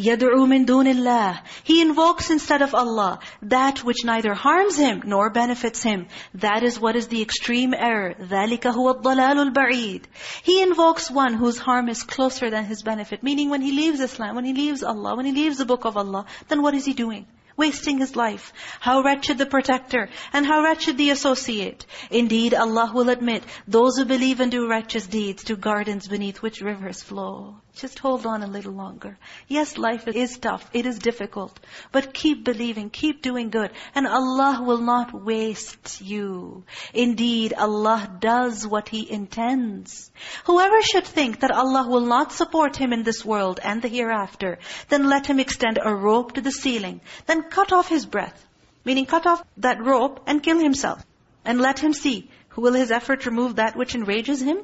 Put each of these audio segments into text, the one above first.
يَدْعُو مِن دُونِ اللَّهِ He invokes instead of Allah that which neither harms him nor benefits him. That is what is the extreme error. ذَلِكَ هُوَ الضَّلَالُ الْبَعِيدُ He invokes one whose harm is closer than his benefit. Meaning when he leaves Islam, when he leaves Allah, when he leaves the book of Allah, then what is he doing? wasting his life. How wretched the protector, and how wretched the associate. Indeed, Allah will admit, those who believe and do righteous deeds, to gardens beneath which rivers flow. Just hold on a little longer. Yes, life is tough. It is difficult. But keep believing. Keep doing good. And Allah will not waste you. Indeed, Allah does what He intends. Whoever should think that Allah will not support him in this world and the hereafter, then let him extend a rope to the ceiling. Then cut off his breath. Meaning cut off that rope and kill himself. And let him see, who will his effort remove that which enrages him?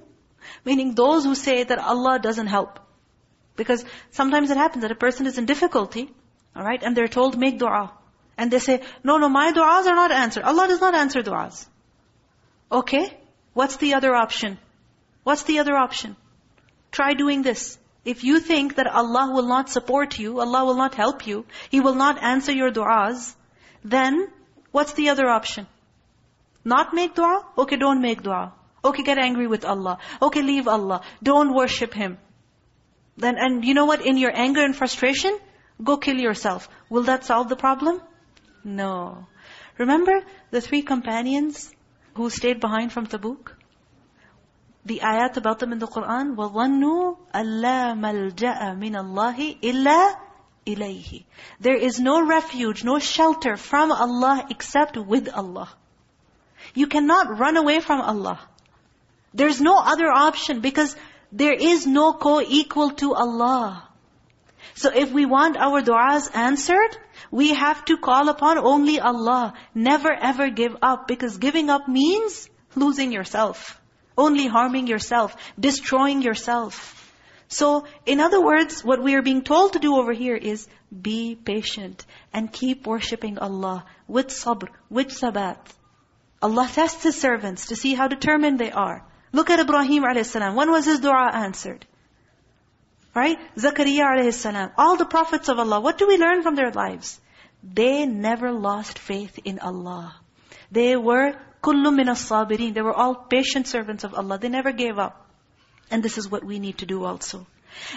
Meaning those who say that Allah doesn't help. Because sometimes it happens that a person is in difficulty, all right, and they're told, make dua. And they say, no, no, my du'as are not answered. Allah does not answer du'as. Okay, what's the other option? What's the other option? Try doing this. If you think that Allah will not support you, Allah will not help you, He will not answer your du'as, then what's the other option? Not make dua? Okay, don't make dua. Okay, get angry with Allah. Okay, leave Allah. Don't worship Him. Then, and you know what? In your anger and frustration, go kill yourself. Will that solve the problem? No. Remember the three companions who stayed behind from Tabuk? The ayat about them in the Qur'an, وَظَنُّوا أَلَّا مَلْجَأَ مِنَ اللَّهِ إِلَّا إِلَيْهِ There is no refuge, no shelter from Allah except with Allah. You cannot run away from Allah. There's no other option because there is no co-equal to Allah. So if we want our du'as answered, we have to call upon only Allah. Never ever give up because giving up means losing yourself. Only harming yourself, destroying yourself. So, in other words, what we are being told to do over here is be patient and keep worshipping Allah with sabr, with sabat. Allah tests His servants to see how determined they are. Look at Ibrahim a.s. When was his dua answered? Right? Zakaria a.s. All the prophets of Allah, what do we learn from their lives? They never lost faith in Allah. They were kullu min as-sabirin. They were all patient servants of Allah. They never gave up. And this is what we need to do also.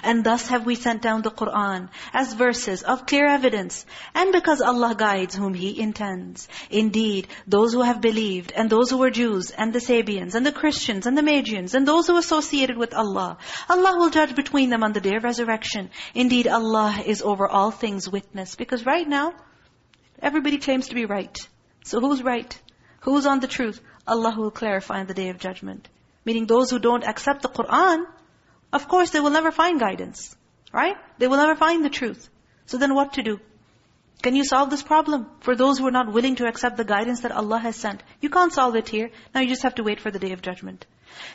And thus have we sent down the Qur'an as verses of clear evidence. And because Allah guides whom He intends. Indeed, those who have believed, and those who were Jews, and the Sabians, and the Christians, and the Magians, and those who associated with Allah, Allah will judge between them on the day of resurrection. Indeed, Allah is over all things witness. Because right now, everybody claims to be right. So who's right? Who's on the truth? Allah will clarify on the day of judgment. Meaning those who don't accept the Qur'an, of course, they will never find guidance. Right? They will never find the truth. So then what to do? Can you solve this problem? For those who are not willing to accept the guidance that Allah has sent. You can't solve it here. Now you just have to wait for the day of judgment.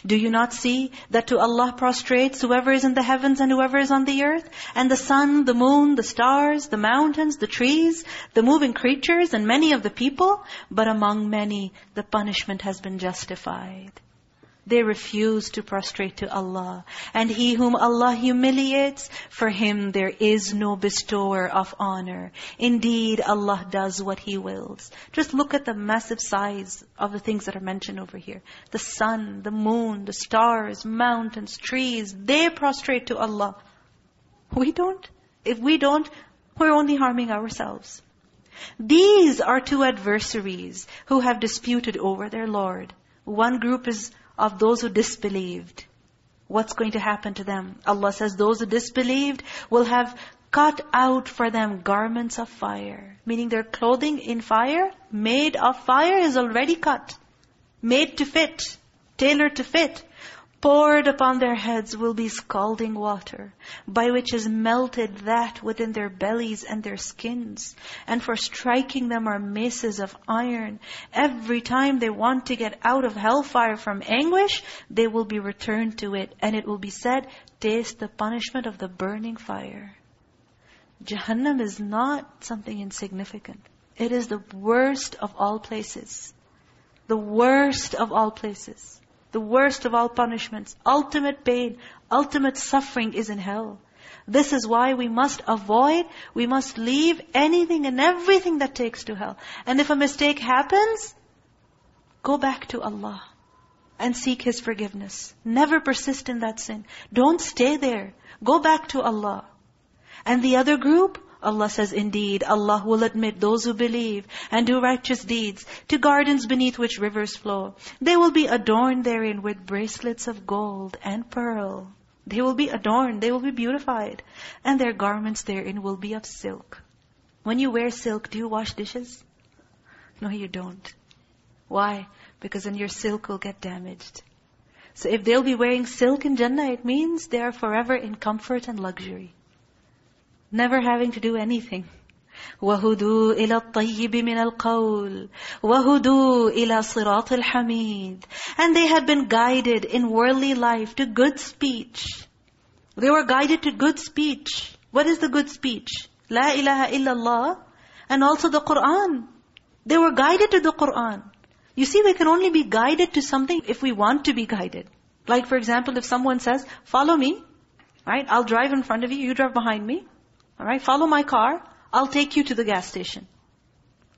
Do you not see that to Allah prostrates whoever is in the heavens and whoever is on the earth? And the sun, the moon, the stars, the mountains, the trees, the moving creatures, and many of the people. But among many, the punishment has been justified. They refuse to prostrate to Allah. And he whom Allah humiliates, for him there is no bestower of honor. Indeed, Allah does what He wills. Just look at the massive size of the things that are mentioned over here. The sun, the moon, the stars, mountains, trees, they prostrate to Allah. We don't. If we don't, we're only harming ourselves. These are two adversaries who have disputed over their Lord. One group is of those who disbelieved. What's going to happen to them? Allah says those who disbelieved will have cut out for them garments of fire. Meaning their clothing in fire, made of fire, is already cut. Made to fit, tailored to fit poured upon their heads will be scalding water, by which is melted that within their bellies and their skins. And for striking them are maces of iron. Every time they want to get out of hellfire from anguish, they will be returned to it. And it will be said, taste the punishment of the burning fire. Jahannam is not something insignificant. It is the worst of all places. The worst of all places. The worst of all punishments. Ultimate pain, ultimate suffering is in hell. This is why we must avoid, we must leave anything and everything that takes to hell. And if a mistake happens, go back to Allah and seek His forgiveness. Never persist in that sin. Don't stay there. Go back to Allah. And the other group, Allah says, indeed, Allah will admit those who believe and do righteous deeds to gardens beneath which rivers flow. They will be adorned therein with bracelets of gold and pearl. They will be adorned, they will be beautified. And their garments therein will be of silk. When you wear silk, do you wash dishes? No, you don't. Why? Because then your silk will get damaged. So if they'll be wearing silk in Jannah, it means they are forever in comfort and luxury never having to do anything. وَهُدُوا إِلَى الطَّيِّبِ مِنَ الْقَوْلِ وَهُدُوا إِلَى صِرَاطِ الْحَمِيدِ And they had been guided in worldly life to good speech. They were guided to good speech. What is the good speech? La ilaha illallah and also the Qur'an. They were guided to the Qur'an. You see, we can only be guided to something if we want to be guided. Like for example, if someone says, follow me, right? I'll drive in front of you, you drive behind me. All right, follow my car. I'll take you to the gas station.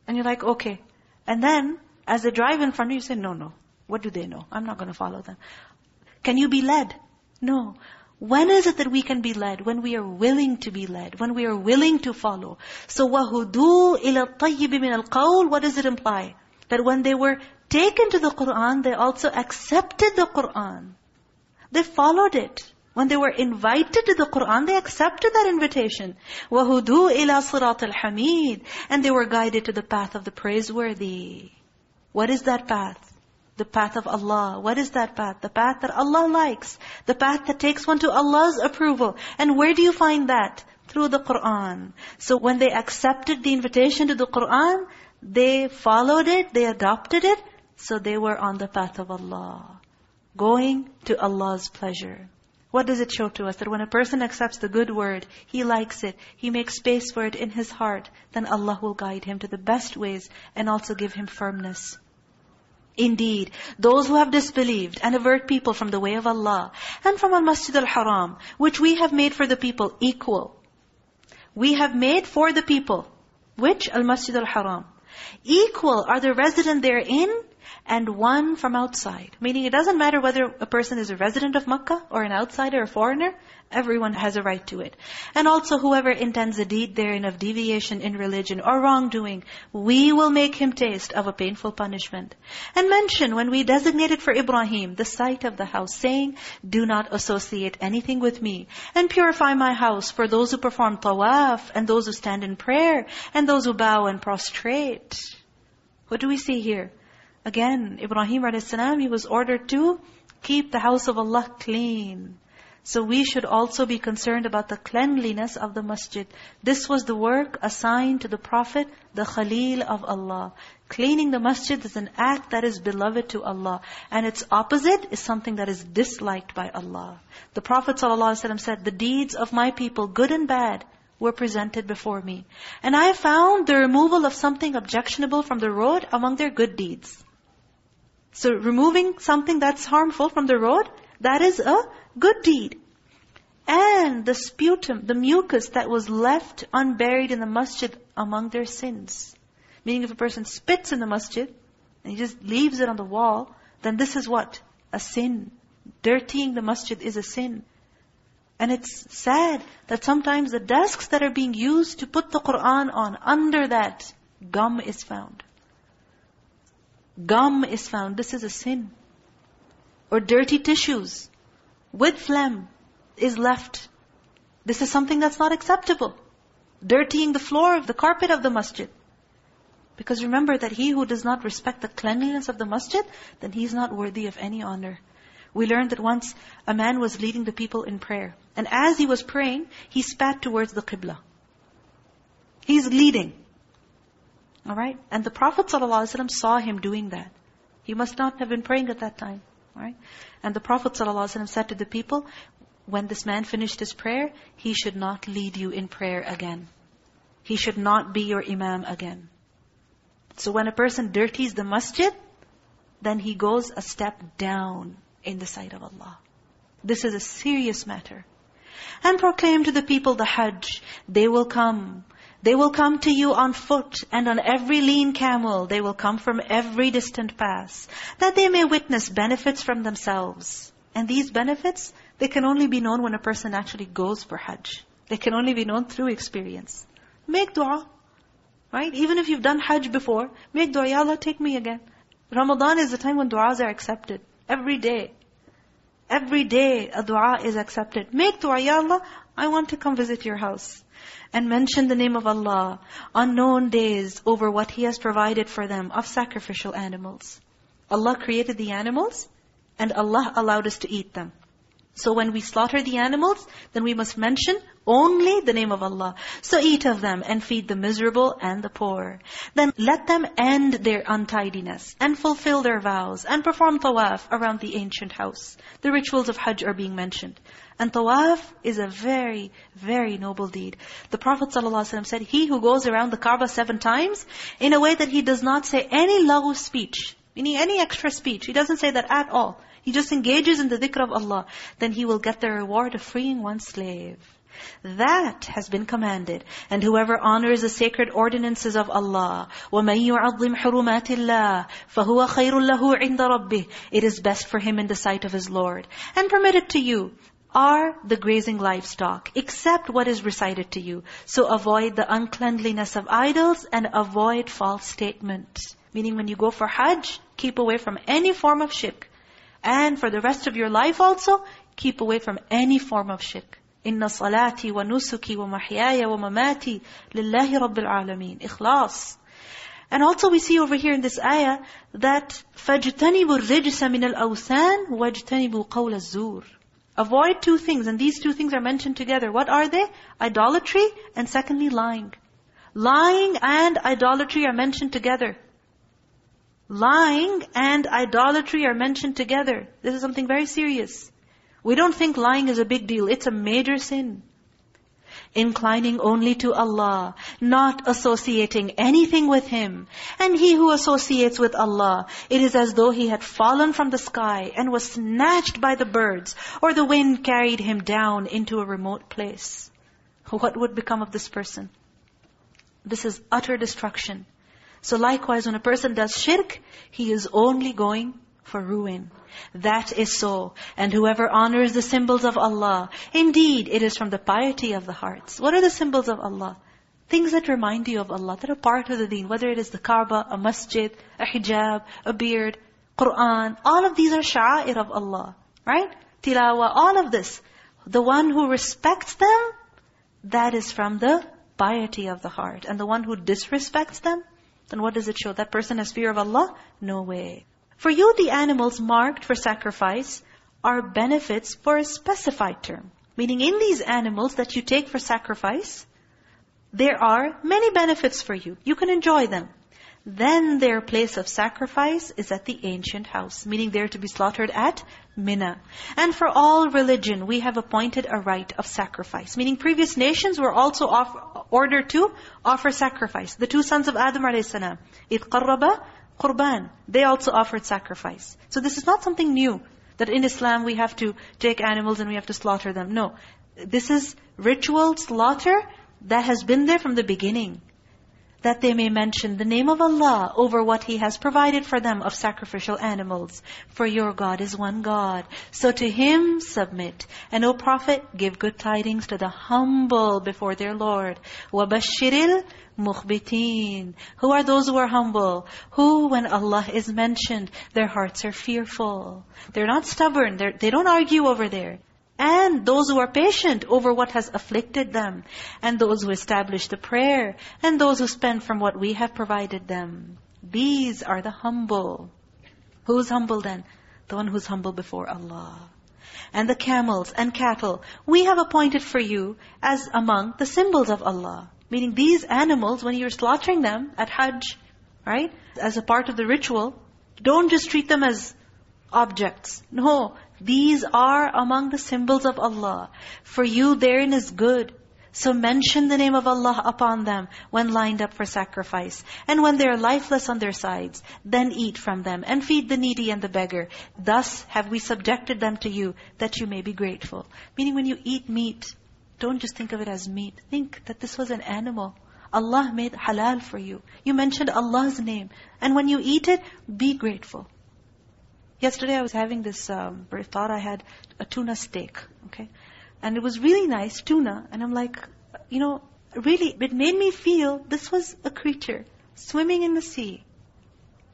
And you're like, okay. And then, as they drive in front of you, you say, no, no. What do they know? I'm not going to follow them. Can you be led? No. When is it that we can be led? When we are willing to be led. When we are willing to follow. So, وَهُدُوا إِلَى الطَّيِّبِ مِنَ الْقَوْلِ What does it imply? That when they were taken to the Qur'an, they also accepted the Qur'an. They followed it. When they were invited to the Qur'an, they accepted that invitation. وَهُدُوا إِلَى صِرَاطِ الْحَمِيدِ And they were guided to the path of the praiseworthy. What is that path? The path of Allah. What is that path? The path that Allah likes. The path that takes one to Allah's approval. And where do you find that? Through the Qur'an. So when they accepted the invitation to the Qur'an, they followed it, they adopted it, so they were on the path of Allah. Going to Allah's pleasure. What does it show to us? That when a person accepts the good word, he likes it, he makes space for it in his heart, then Allah will guide him to the best ways and also give him firmness. Indeed, those who have disbelieved and avert people from the way of Allah and from Al-Masjid Al-Haram, which we have made for the people equal. We have made for the people, which? Al-Masjid Al-Haram. Equal are the resident therein and one from outside. Meaning it doesn't matter whether a person is a resident of Makkah or an outsider, a foreigner, everyone has a right to it. And also whoever intends a deed therein of deviation in religion or wrongdoing, we will make him taste of a painful punishment. And mention when we designated for Ibrahim the site of the house, saying, Do not associate anything with me, and purify my house for those who perform tawaf, and those who stand in prayer, and those who bow and prostrate. What do we see here? Again, Ibrahim a.s., he was ordered to keep the house of Allah clean. So we should also be concerned about the cleanliness of the masjid. This was the work assigned to the Prophet, the Khalil of Allah. Cleaning the masjid is an act that is beloved to Allah. And its opposite is something that is disliked by Allah. The Prophet ﷺ said, the deeds of my people, good and bad, were presented before me. And I found the removal of something objectionable from the road among their good deeds. So removing something that's harmful from the road, that is a good deed. And the sputum, the mucus that was left unburied in the masjid among their sins. Meaning if a person spits in the masjid, and he just leaves it on the wall, then this is what? A sin. Dirtying the masjid is a sin. And it's sad that sometimes the desks that are being used to put the Qur'an on, under that, gum is found. Gum is found. This is a sin. Or dirty tissues with phlegm is left. This is something that's not acceptable. Dirtying the floor of the carpet of the masjid. Because remember that he who does not respect the cleanliness of the masjid, then he's not worthy of any honor. We learned that once a man was leading the people in prayer. And as he was praying, he spat towards the qibla. He's leading. All right? And the Prophet ﷺ saw him doing that. He must not have been praying at that time. All right? And the Prophet ﷺ said to the people, when this man finished his prayer, he should not lead you in prayer again. He should not be your imam again. So when a person dirties the masjid, then he goes a step down in the sight of Allah. This is a serious matter. And proclaim to the people the Hajj. They will come. They will come to you on foot and on every lean camel. They will come from every distant pass. That they may witness benefits from themselves. And these benefits, they can only be known when a person actually goes for Hajj. They can only be known through experience. Make dua. Right? Even if you've done Hajj before, make dua, Ya Allah, take me again. Ramadan is the time when du'as are accepted. Every day. Every day a dua is accepted. Make dua, Ya Allah, I want to come visit your house. And mention the name of Allah on known days over what He has provided for them of sacrificial animals. Allah created the animals and Allah allowed us to eat them. So when we slaughter the animals, then we must mention only the name of Allah. So eat of them and feed the miserable and the poor. Then let them end their untidiness and fulfill their vows and perform tawaf around the ancient house. The rituals of Hajj are being mentioned. And tawaf is a very, very noble deed. The Prophet ﷺ said, He who goes around the Kaaba seven times in a way that he does not say any lagu speech, meaning any extra speech. He doesn't say that at all. He just engages in the dhikr of Allah. Then he will get the reward of freeing one slave. That has been commanded. And whoever honors the sacred ordinances of Allah, وَمَن يُعَظِّمْ حُرُمَاتِ اللَّهِ فَهُوَ خَيْرٌ لَهُ عِنْدَ رَبِّهِ It is best for him in the sight of his Lord. And permitted to you are the grazing livestock, except what is recited to you. So avoid the uncleanliness of idols and avoid false statement. Meaning when you go for Hajj, keep away from any form of shirk. And for the rest of your life also, keep away from any form of shirk. إِنَّ صَلَاتِي وَنُسُكِي وَمَحْيَايَ وَمَمَاتِي لِلَّهِ رَبِّ الْعَالَمِينَ Ikhlas. And also we see over here in this ayah that فَاجْتَنِبُوا الرِّجْسَ مِنَ الْأَوْثَانِ وَاجْتَنِبُوا قَوْلَ الزُّورِ Avoid two things, and these two things are mentioned together. What are they? Idolatry, and secondly, lying. Lying and idolatry are mentioned together. Lying and idolatry are mentioned together. This is something very serious. We don't think lying is a big deal. It's a major sin. Inclining only to Allah, not associating anything with Him. And he who associates with Allah, it is as though he had fallen from the sky and was snatched by the birds, or the wind carried him down into a remote place. What would become of this person? This is utter destruction. So likewise, when a person does shirk, he is only going for ruin. That is so. And whoever honors the symbols of Allah, indeed, it is from the piety of the hearts. What are the symbols of Allah? Things that remind you of Allah, that are part of the deen. Whether it is the Kaaba, a masjid, a hijab, a beard, Qur'an. All of these are sha'air of Allah. Right? Tilawa, all of this. The one who respects them, that is from the piety of the heart. And the one who disrespects them, then what does it show? That person has fear of Allah? No way. For you, the animals marked for sacrifice are benefits for a specified term. Meaning in these animals that you take for sacrifice, there are many benefits for you. You can enjoy them. Then their place of sacrifice is at the ancient house, meaning they're to be slaughtered at Mina. And for all religion, we have appointed a rite of sacrifice. Meaning previous nations were also off, ordered to offer sacrifice. The two sons of Adam a.s. إِذْ قَرَّبَ قُرْبَانِ They also offered sacrifice. So this is not something new. That in Islam we have to take animals and we have to slaughter them. No. This is ritual slaughter that has been there from the beginning that they may mention the name of Allah over what He has provided for them of sacrificial animals. For your God is one God. So to Him submit. And O Prophet, give good tidings to the humble before their Lord. وَبَشِّرِ الْمُخْبِتِينَ Who are those who are humble? Who, when Allah is mentioned, their hearts are fearful. They're not stubborn. They're, they don't argue over there and those who are patient over what has afflicted them, and those who establish the prayer, and those who spend from what we have provided them. These are the humble. Who's humble then? The one who's humble before Allah. And the camels and cattle, we have appointed for you as among the symbols of Allah. Meaning these animals, when you're slaughtering them at Hajj, right? As a part of the ritual, don't just treat them as objects. No, These are among the symbols of Allah. For you therein is good. So mention the name of Allah upon them when lined up for sacrifice. And when they are lifeless on their sides, then eat from them and feed the needy and the beggar. Thus have we subjected them to you that you may be grateful. Meaning when you eat meat, don't just think of it as meat. Think that this was an animal. Allah made halal for you. You mentioned Allah's name. And when you eat it, be grateful. Yesterday I was having this, um, thought I had a tuna steak. Okay, and it was really nice, tuna. And I'm like, you know, really, it made me feel this was a creature swimming in the sea.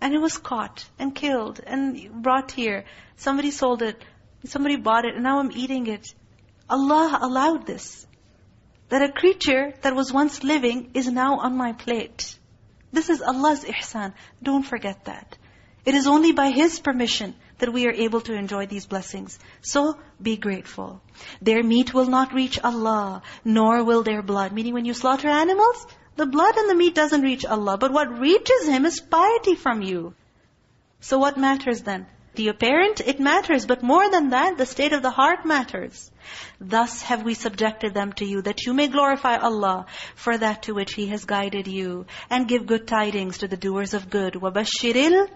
And it was caught and killed and brought here. Somebody sold it. Somebody bought it and now I'm eating it. Allah allowed this. That a creature that was once living is now on my plate. This is Allah's ihsan. Don't forget that. It is only by His permission that we are able to enjoy these blessings. So, be grateful. Their meat will not reach Allah, nor will their blood. Meaning when you slaughter animals, the blood and the meat doesn't reach Allah. But what reaches Him is piety from you. So what matters then? The apparent, it matters. But more than that, the state of the heart matters. Thus have we subjected them to you, that you may glorify Allah for that to which He has guided you. And give good tidings to the doers of good. وَبَشِّرِ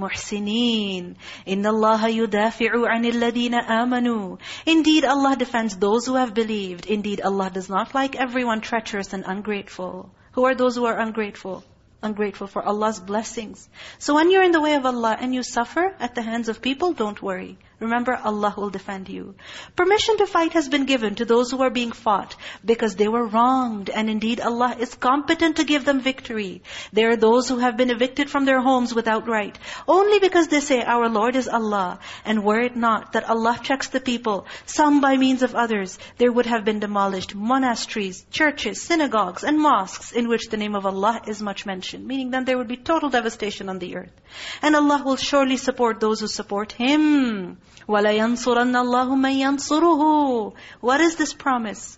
muhsinin. Inna Allah yudafi'u anil ladina amanu. Indeed, Allah defends those who have believed. Indeed, Allah does not like everyone treacherous and ungrateful. Who are those who are ungrateful? Ungrateful for Allah's blessings. So when you're in the way of Allah and you suffer at the hands of people, don't worry. Remember, Allah will defend you. Permission to fight has been given to those who are being fought because they were wronged. And indeed, Allah is competent to give them victory. There are those who have been evicted from their homes without right. Only because they say, our Lord is Allah. And were it not that Allah checks the people, some by means of others, there would have been demolished monasteries, churches, synagogues, and mosques in which the name of Allah is much mentioned. Meaning then there would be total devastation on the earth. And Allah will surely support those who support Him. وَلَيَنْصُرَنَّ اللَّهُ مَنْ يَنْصُرُهُ What is this promise?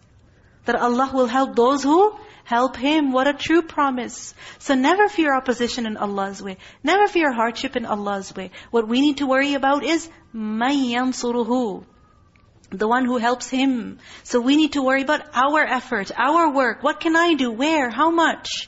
That Allah will help those who help Him. What a true promise. So never fear opposition in Allah's way. Never fear hardship in Allah's way. What we need to worry about is مَنْ يَنْصُرُهُ the one who helps him. So we need to worry about our effort, our work. What can I do? Where? How much?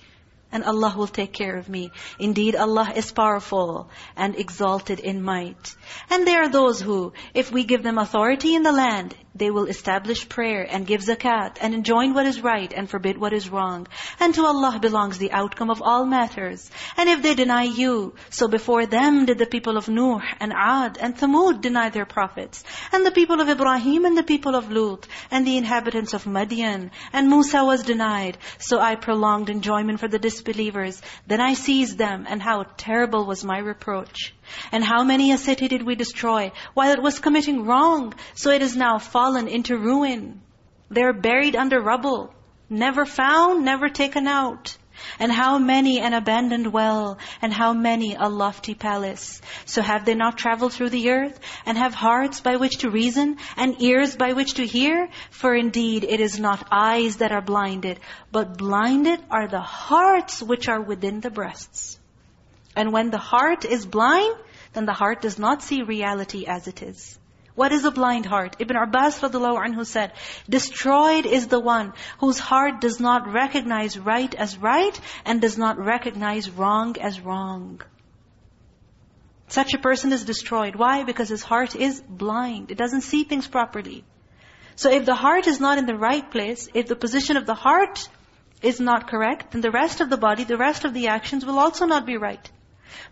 And Allah will take care of me. Indeed, Allah is powerful and exalted in might. And there are those who, if we give them authority in the land, they will establish prayer and give zakat and enjoin what is right and forbid what is wrong. And to Allah belongs the outcome of all matters. And if they deny you, so before them did the people of Nuh and Ad and Thamud deny their prophets. And the people of Ibrahim and the people of Lut and the inhabitants of Madian. And Musa was denied. So I prolonged enjoyment for the disbelievers. Then I seized them and how terrible was my reproach. And how many a city did we destroy while it was committing wrong? So it is now fallen into ruin. They're buried under rubble. Never found, never taken out. And how many an abandoned well, and how many a lofty palace. So have they not traveled through the earth, and have hearts by which to reason, and ears by which to hear? For indeed it is not eyes that are blinded, but blinded are the hearts which are within the breasts. And when the heart is blind, then the heart does not see reality as it is. What is a blind heart? Ibn Abbas radiallahu anhu said, Destroyed is the one whose heart does not recognize right as right and does not recognize wrong as wrong. Such a person is destroyed. Why? Because his heart is blind. It doesn't see things properly. So if the heart is not in the right place, if the position of the heart is not correct, then the rest of the body, the rest of the actions will also not be right.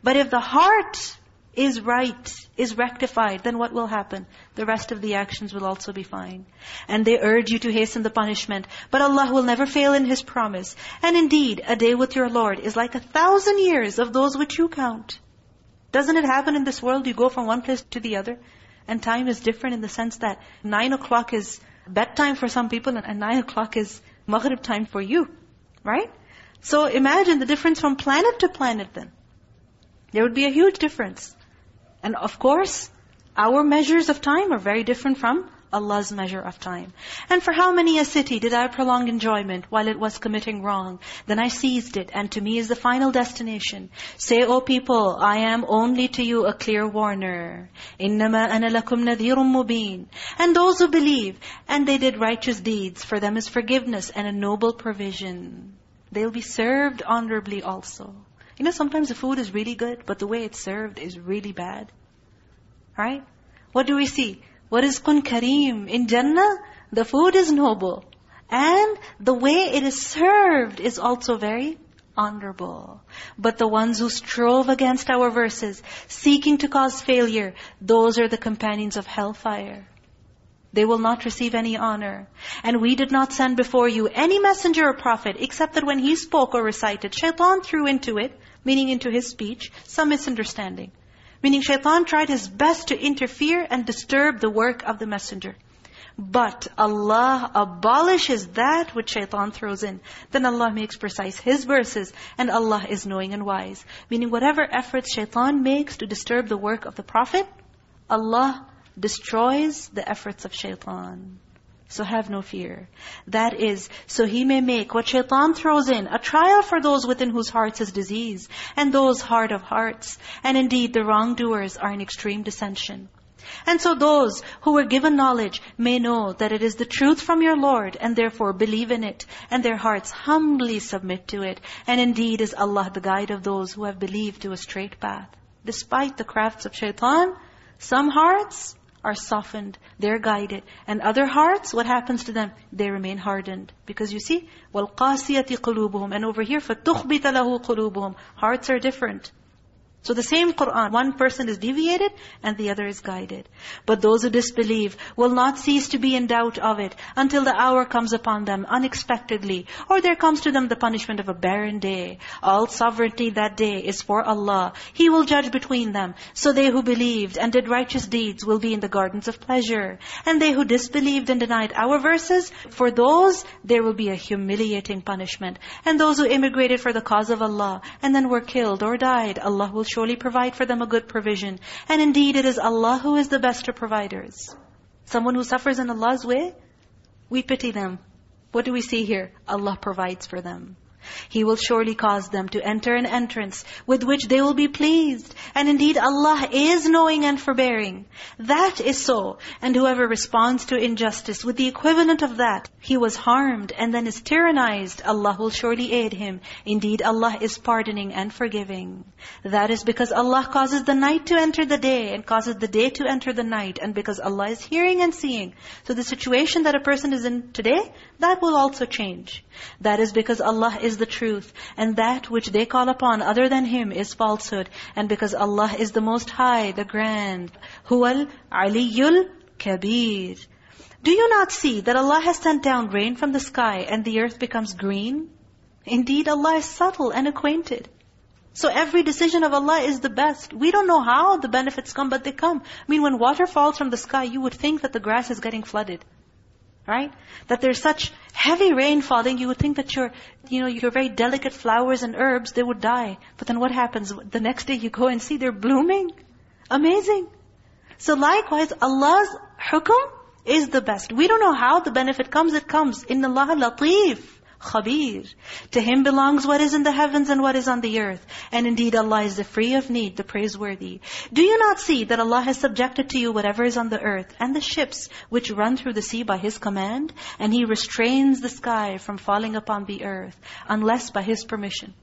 But if the heart is right, is rectified, then what will happen? The rest of the actions will also be fine. And they urge you to hasten the punishment. But Allah will never fail in His promise. And indeed, a day with your Lord is like a thousand years of those which you count. Doesn't it happen in this world? You go from one place to the other. And time is different in the sense that nine o'clock is bedtime for some people and nine o'clock is maghrib time for you. Right? So imagine the difference from planet to planet then. There would be a huge difference. And of course, our measures of time are very different from Allah's measure of time. And for how many a city did I prolong enjoyment while it was committing wrong? Then I seized it, and to me is the final destination. Say, O people, I am only to you a clear warner. إِنَّمَا أَنَا لَكُمْ نَذِيرٌ مُبِينٌ And those who believe, and they did righteous deeds, for them is forgiveness and a noble provision. They'll be served honorably also. You know, sometimes the food is really good, but the way it's served is really bad. Right? What do we see? What is rizqun kareem? In Jannah, the food is noble. And the way it is served is also very honorable. But the ones who strove against our verses, seeking to cause failure, those are the companions of hellfire. They will not receive any honor. And we did not send before you any messenger or prophet, except that when he spoke or recited, shaitan threw into it, meaning into his speech, some misunderstanding. Meaning shaitan tried his best to interfere and disturb the work of the messenger. But Allah abolishes that which shaitan throws in. Then Allah makes precise His verses and Allah is knowing and wise. Meaning whatever efforts shaitan makes to disturb the work of the Prophet, Allah destroys the efforts of shaitan. So have no fear. That is, so he may make what shaitan throws in, a trial for those within whose hearts is disease, and those hard of hearts. And indeed, the wrongdoers are in extreme dissension. And so those who were given knowledge may know that it is the truth from your Lord, and therefore believe in it, and their hearts humbly submit to it. And indeed is Allah the guide of those who have believed to a straight path. Despite the crafts of shaitan, some hearts are softened, they're guided. And other hearts, what happens to them? They remain hardened. Because you see, وَالْقَاسِيَةِ قُلُوبُهُمْ And over here, فَتُخْبِتَ لَهُ قُلُوبُهُم Hearts are different. So the same Qur'an, one person is deviated and the other is guided. But those who disbelieve will not cease to be in doubt of it until the hour comes upon them unexpectedly. Or there comes to them the punishment of a barren day. All sovereignty that day is for Allah. He will judge between them. So they who believed and did righteous deeds will be in the gardens of pleasure. And they who disbelieved and denied our verses, for those there will be a humiliating punishment. And those who immigrated for the cause of Allah and then were killed or died, Allah will surely provide for them a good provision. And indeed, it is Allah who is the best of providers. Someone who suffers in Allah's way, we pity them. What do we see here? Allah provides for them. He will surely cause them to enter an entrance with which they will be pleased. And indeed, Allah is knowing and forbearing. That is so. And whoever responds to injustice with the equivalent of that, he was harmed and then is tyrannized, Allah will surely aid him. Indeed, Allah is pardoning and forgiving. That is because Allah causes the night to enter the day and causes the day to enter the night. And because Allah is hearing and seeing. So the situation that a person is in today, that will also change. That is because Allah is the truth. And that which they call upon other than Him is falsehood. And because Allah is the Most High, the Grand. Huwal Aliyul Kabir. Do you not see that Allah has sent down rain from the sky and the earth becomes green? Indeed, Allah is subtle and acquainted. So every decision of Allah is the best. We don't know how the benefits come, but they come. I mean, when water falls from the sky, you would think that the grass is getting flooded. Right? That there's such heavy rain falling, you would think that your, you know, your very delicate flowers and herbs, they would die. But then what happens? The next day you go and see they're blooming. Amazing. So likewise, Allah's hukum is the best. We don't know how the benefit comes, it comes. Inna Allah latif. Khabir. To Him belongs what is in the heavens and what is on the earth. And indeed Allah is the free of need, the praiseworthy. Do you not see that Allah has subjected to you whatever is on the earth and the ships which run through the sea by His command? And He restrains the sky from falling upon the earth unless by His permission.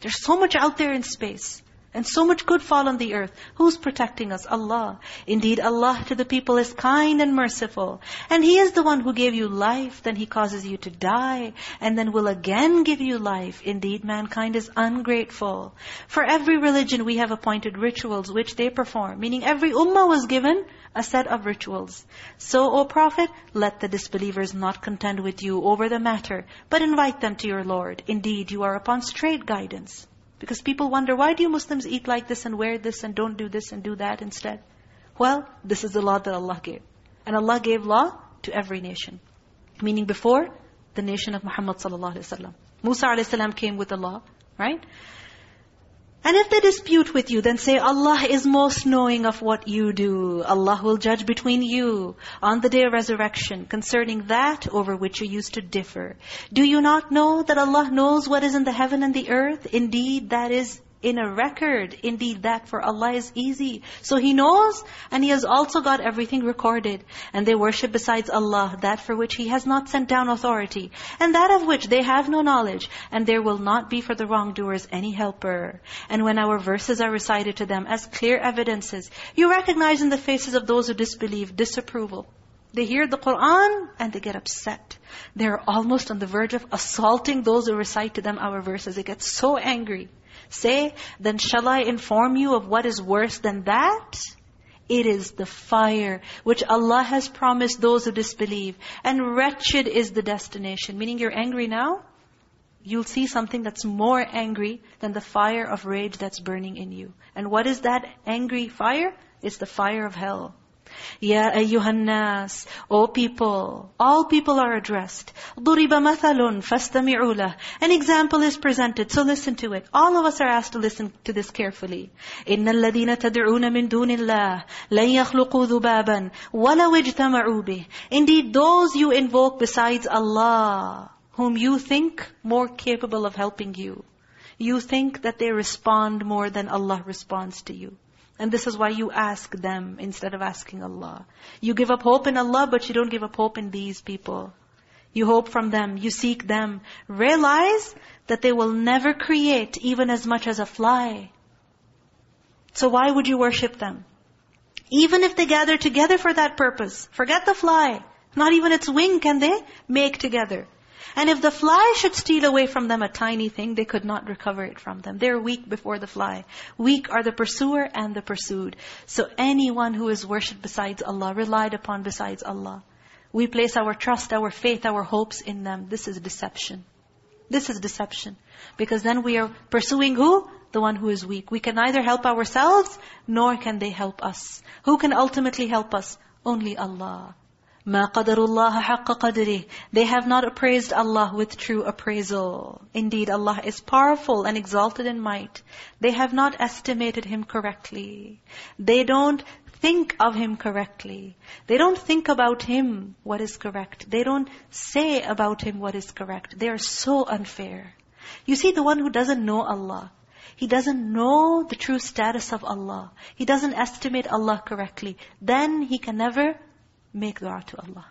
There's so much out there in space. And so much good fall on the earth. Who's protecting us? Allah. Indeed, Allah to the people is kind and merciful. And He is the one who gave you life, then He causes you to die, and then will again give you life. Indeed, mankind is ungrateful. For every religion we have appointed rituals which they perform, meaning every ummah was given a set of rituals. So, O Prophet, let the disbelievers not contend with you over the matter, but invite them to your Lord. Indeed, you are upon straight guidance. Because people wonder, why do you Muslims eat like this and wear this and don't do this and do that instead? Well, this is the law that Allah gave. And Allah gave law to every nation. Meaning before, the nation of Muhammad sallallahu alaihi. Musa salam came with the law, right? And if they dispute with you, then say, Allah is most knowing of what you do. Allah will judge between you on the day of resurrection concerning that over which you used to differ. Do you not know that Allah knows what is in the heaven and the earth? Indeed, that is in a record. Indeed, that for Allah is easy. So He knows, and He has also got everything recorded. And they worship besides Allah, that for which He has not sent down authority, and that of which they have no knowledge. And there will not be for the wrongdoers any helper. And when our verses are recited to them as clear evidences, you recognize in the faces of those who disbelieve disapproval. They hear the Qur'an and they get upset. They're almost on the verge of assaulting those who recite to them our verses. They get so angry. Say, then shall I inform you of what is worse than that? It is the fire which Allah has promised those who disbelieve. And wretched is the destination. Meaning you're angry now, you'll see something that's more angry than the fire of rage that's burning in you. And what is that angry fire? It's the fire of hell. Ya ayyuhan nas, O people, all people are addressed. ضُرِبَ مَثَلٌ فَاسْتَمِعُوا لَهُ An example is presented, so listen to it. All of us are asked to listen to this carefully. إِنَّ الَّذِينَ تَدْعُونَ مِن دُونِ اللَّهِ لَن يَخْلُقُوا ذُبَابًا وَلَوْ اجْتَمَعُوا بِهِ Indeed, those you invoke besides Allah, whom you think more capable of helping you, you think that they respond more than Allah responds to you. And this is why you ask them instead of asking Allah. You give up hope in Allah, but you don't give up hope in these people. You hope from them, you seek them. Realize that they will never create even as much as a fly. So why would you worship them? Even if they gather together for that purpose, forget the fly. Not even its wing can they make together. And if the fly should steal away from them a tiny thing, they could not recover it from them. They're weak before the fly. Weak are the pursuer and the pursued. So anyone who is worshipped besides Allah, relied upon besides Allah, we place our trust, our faith, our hopes in them. This is deception. This is deception. Because then we are pursuing who? The one who is weak. We can neither help ourselves, nor can they help us. Who can ultimately help us? Only Allah. مَا قَدَرُ اللَّهَ حَقَّ قَدْرِهِ They have not appraised Allah with true appraisal. Indeed, Allah is powerful and exalted in might. They have not estimated Him correctly. They don't think of Him correctly. They don't think about Him what is correct. They don't say about Him what is correct. They are so unfair. You see, the one who doesn't know Allah, he doesn't know the true status of Allah. He doesn't estimate Allah correctly. Then he can never make dua to Allah.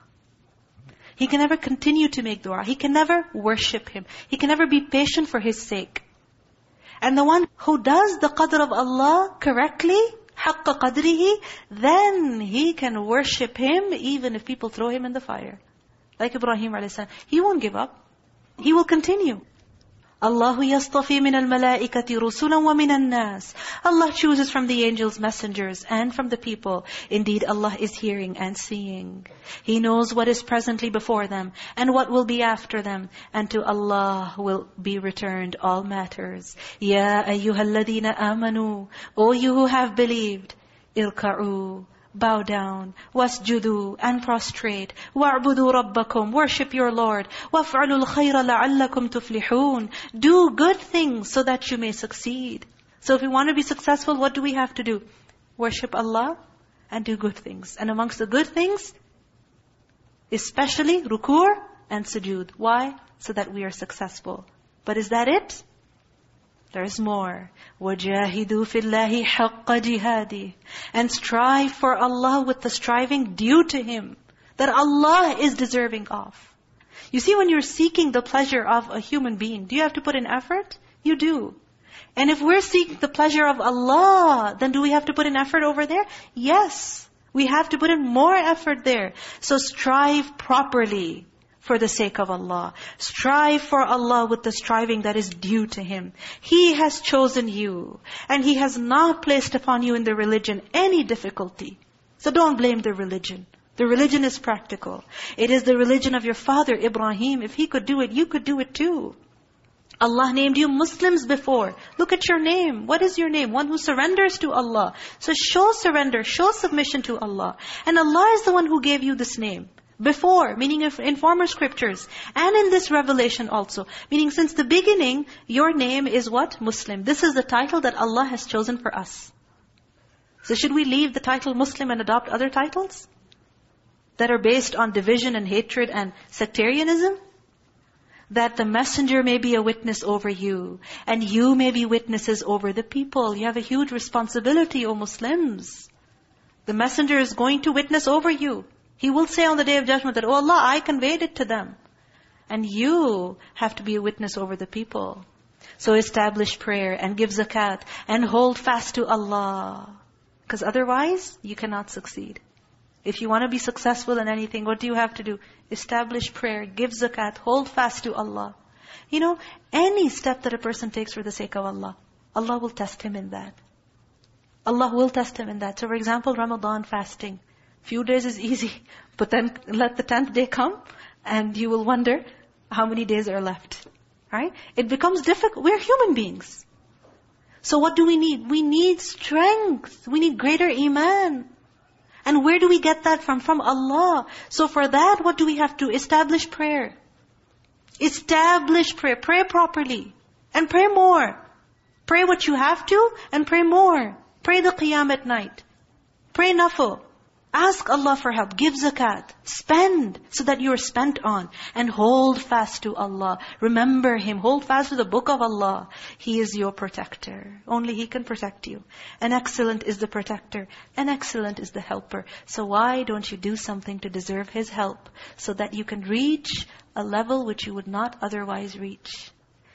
He can never continue to make dua. He can never worship Him. He can never be patient for His sake. And the one who does the qadr of Allah correctly, حَقَّ قَدْرِهِ Then he can worship Him even if people throw him in the fire. Like Ibrahim a.s. He won't give up. He will continue. Allah yastafi min al-malaikati rusulan wa min al-nas. Allah chooses from the angels messengers and from the people. Indeed, Allah is hearing and seeing. He knows what is presently before them and what will be after them. And to Allah will be returned all matters. Ya ayyuhalladhina amanu. O you who have believed. Irka'u bow down, wasjudu, and prostrate, wa'budu rabbakum, worship your Lord, waf'alul khayra la'allakum tuflihun, do good things so that you may succeed. So if we want to be successful, what do we have to do? Worship Allah and do good things. And amongst the good things, especially ruku and sujood. Why? So that we are successful. But is that it? There is more. وَجَاهِدُوا فِي اللَّهِ حَقَّ جِهَادِهِ And strive for Allah with the striving due to Him. That Allah is deserving of. You see, when you're seeking the pleasure of a human being, do you have to put in effort? You do. And if we're seeking the pleasure of Allah, then do we have to put in effort over there? Yes. We have to put in more effort there. So strive properly for the sake of Allah. Strive for Allah with the striving that is due to Him. He has chosen you. And He has not placed upon you in the religion any difficulty. So don't blame the religion. The religion is practical. It is the religion of your father, Ibrahim. If he could do it, you could do it too. Allah named you Muslims before. Look at your name. What is your name? One who surrenders to Allah. So show surrender, show submission to Allah. And Allah is the one who gave you this name. Before, meaning in former scriptures. And in this revelation also. Meaning since the beginning, your name is what? Muslim. This is the title that Allah has chosen for us. So should we leave the title Muslim and adopt other titles? That are based on division and hatred and sectarianism? That the messenger may be a witness over you. And you may be witnesses over the people. You have a huge responsibility, O Muslims. The messenger is going to witness over you. He will say on the Day of Judgment that, Oh Allah, I conveyed it to them. And you have to be a witness over the people. So establish prayer and give zakat and hold fast to Allah. Because otherwise, you cannot succeed. If you want to be successful in anything, what do you have to do? Establish prayer, give zakat, hold fast to Allah. You know, any step that a person takes for the sake of Allah, Allah will test him in that. Allah will test him in that. So for example, Ramadan fasting. Few days is easy. But then let the tenth day come and you will wonder how many days are left. Right? It becomes difficult. We're human beings. So what do we need? We need strength. We need greater iman. And where do we get that from? From Allah. So for that, what do we have to? Establish prayer. Establish prayer. Pray properly. And pray more. Pray what you have to and pray more. Pray the qiyam at night. Pray nafil. Ask Allah for help. Give zakat. Spend so that you are spent on. And hold fast to Allah. Remember Him. Hold fast to the book of Allah. He is your protector. Only He can protect you. And excellent is the protector. And excellent is the helper. So why don't you do something to deserve His help? So that you can reach a level which you would not otherwise reach.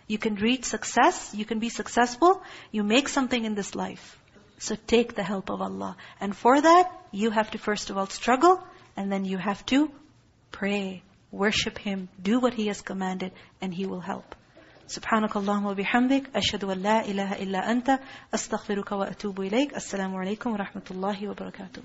You can reach success. You can be successful. You make something in this life. So take the help of Allah. And for that, you have to first of all struggle, and then you have to pray, worship Him, do what He has commanded, and He will help. سبحانك اللهم وبحمدك أشهد أن لا إله إلا أنت أستغفرك وأتوب إليك السلام عليكم ورحمة الله وبركاته